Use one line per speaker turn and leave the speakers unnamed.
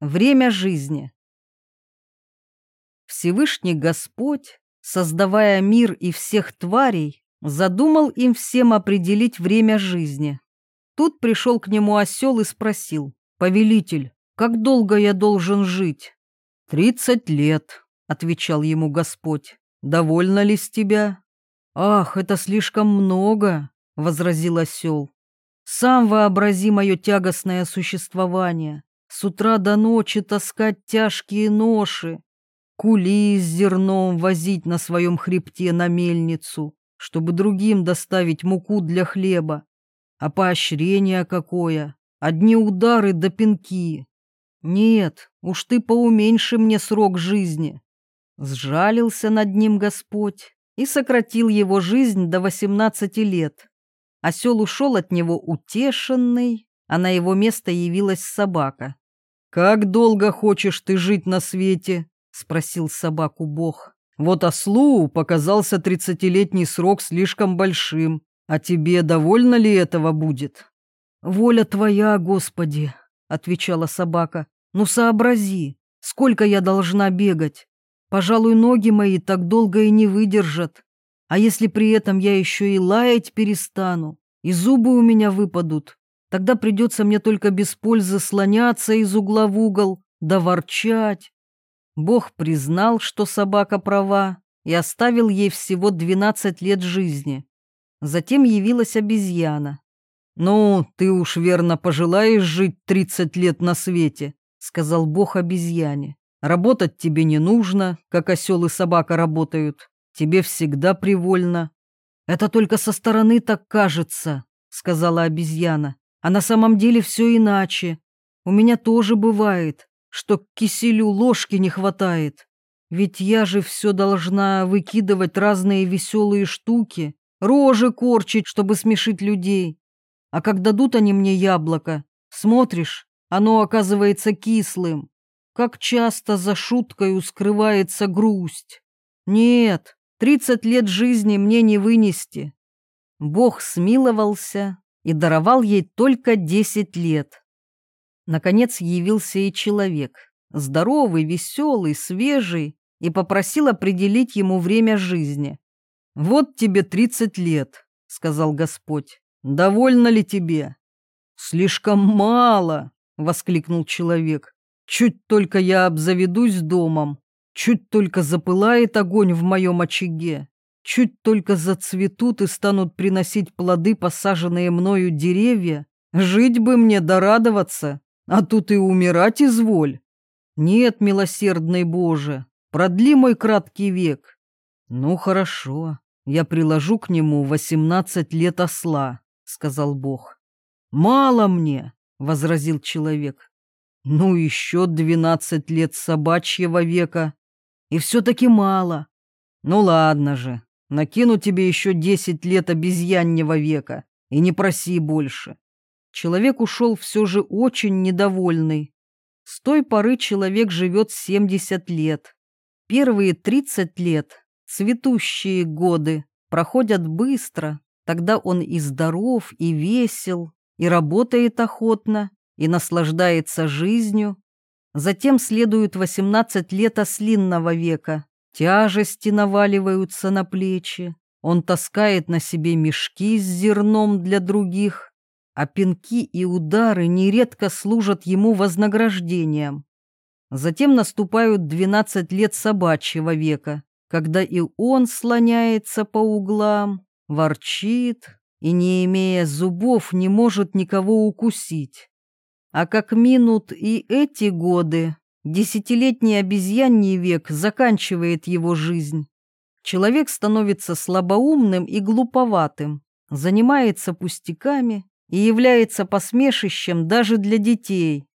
Время жизни. Всевышний Господь, создавая мир и всех тварей, задумал им всем определить время жизни. Тут пришел к нему осел и спросил, «Повелитель, как долго я должен жить?» «Тридцать лет», — отвечал ему Господь. «Довольно ли с тебя?» «Ах, это слишком много», — возразил осел. «Сам вообрази мое тягостное существование с утра до ночи таскать тяжкие ноши, кули с зерном возить на своем хребте на мельницу, чтобы другим доставить муку для хлеба. А поощрение какое! Одни удары да пинки. Нет, уж ты поуменьши мне срок жизни. Сжалился над ним Господь и сократил его жизнь до восемнадцати лет. Осел ушел от него утешенный, а на его место явилась собака. «Как долго хочешь ты жить на свете?» — спросил собаку Бог. «Вот ослу показался тридцатилетний срок слишком большим, а тебе довольно ли этого будет?» «Воля твоя, Господи!» — отвечала собака. «Ну сообрази, сколько я должна бегать? Пожалуй, ноги мои так долго и не выдержат. А если при этом я еще и лаять перестану, и зубы у меня выпадут, Тогда придется мне только без пользы слоняться из угла в угол, да ворчать. Бог признал, что собака права, и оставил ей всего двенадцать лет жизни. Затем явилась обезьяна. «Ну, ты уж верно пожелаешь жить тридцать лет на свете», — сказал Бог обезьяне. «Работать тебе не нужно, как осел и собака работают. Тебе всегда привольно». «Это только со стороны так кажется», — сказала обезьяна. А на самом деле все иначе. У меня тоже бывает, что к киселю ложки не хватает. Ведь я же все должна выкидывать разные веселые штуки, рожи корчить, чтобы смешить людей. А как дадут они мне яблоко, смотришь, оно оказывается кислым. Как часто за шуткой скрывается грусть. Нет, тридцать лет жизни мне не вынести. Бог смиловался и даровал ей только десять лет. Наконец явился и человек, здоровый, веселый, свежий, и попросил определить ему время жизни. «Вот тебе тридцать лет», — сказал Господь. «Довольно ли тебе?» «Слишком мало», — воскликнул человек. «Чуть только я обзаведусь домом, чуть только запылает огонь в моем очаге, Чуть только зацветут и станут приносить плоды посаженные мною деревья, жить бы мне да радоваться, а тут и умирать изволь. Нет, милосердный Боже, продли мой краткий век. Ну хорошо, я приложу к нему восемнадцать лет осла, сказал Бог. Мало мне, возразил человек. Ну еще двенадцать лет собачьего века. И все-таки мало. Ну ладно же, Накину тебе еще десять лет обезьяннего века и не проси больше. Человек ушел все же очень недовольный. С той поры человек живет семьдесят лет. Первые тридцать лет, цветущие годы, проходят быстро. Тогда он и здоров, и весел, и работает охотно, и наслаждается жизнью. Затем следует восемнадцать лет ослинного века, Тяжести наваливаются на плечи, он таскает на себе мешки с зерном для других, а пинки и удары нередко служат ему вознаграждением. Затем наступают двенадцать лет собачьего века, когда и он слоняется по углам, ворчит и, не имея зубов, не может никого укусить. А как минут и эти годы, Десятилетний обезьяний век заканчивает его жизнь. Человек становится слабоумным и глуповатым, занимается пустяками и является посмешищем даже для детей.